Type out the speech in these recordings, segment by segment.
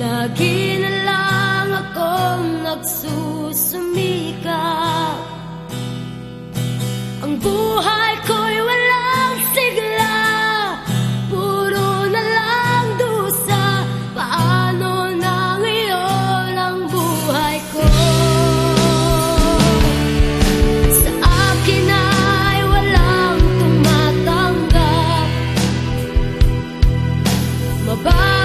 Lagi na lang akong nagsusumikap Ang buhay ko'y walang sigla Puro na lang dusa. Paano na ngayon ang buhay ko? Sa akin ay walang tumatanggap. Mababa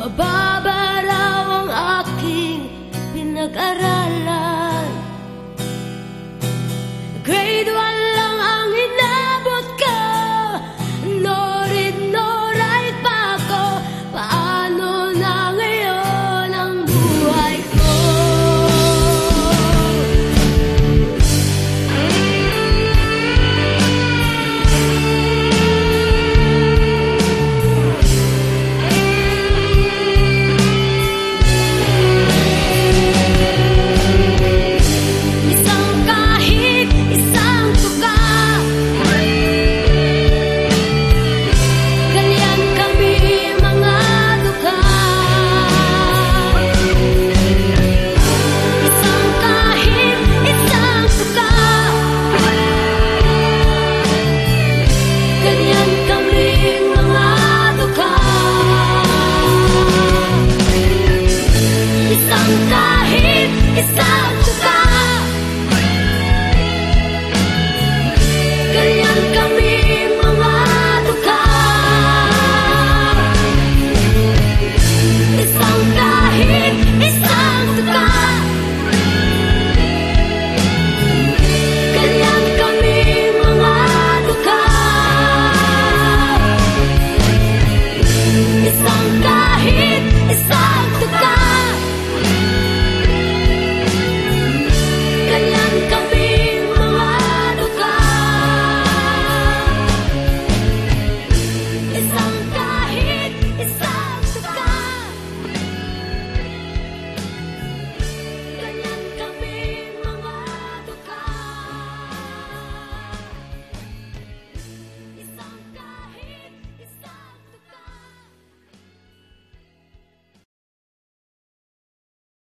Mababaraw ang aking pinag-aralan. Grade 1 It's love to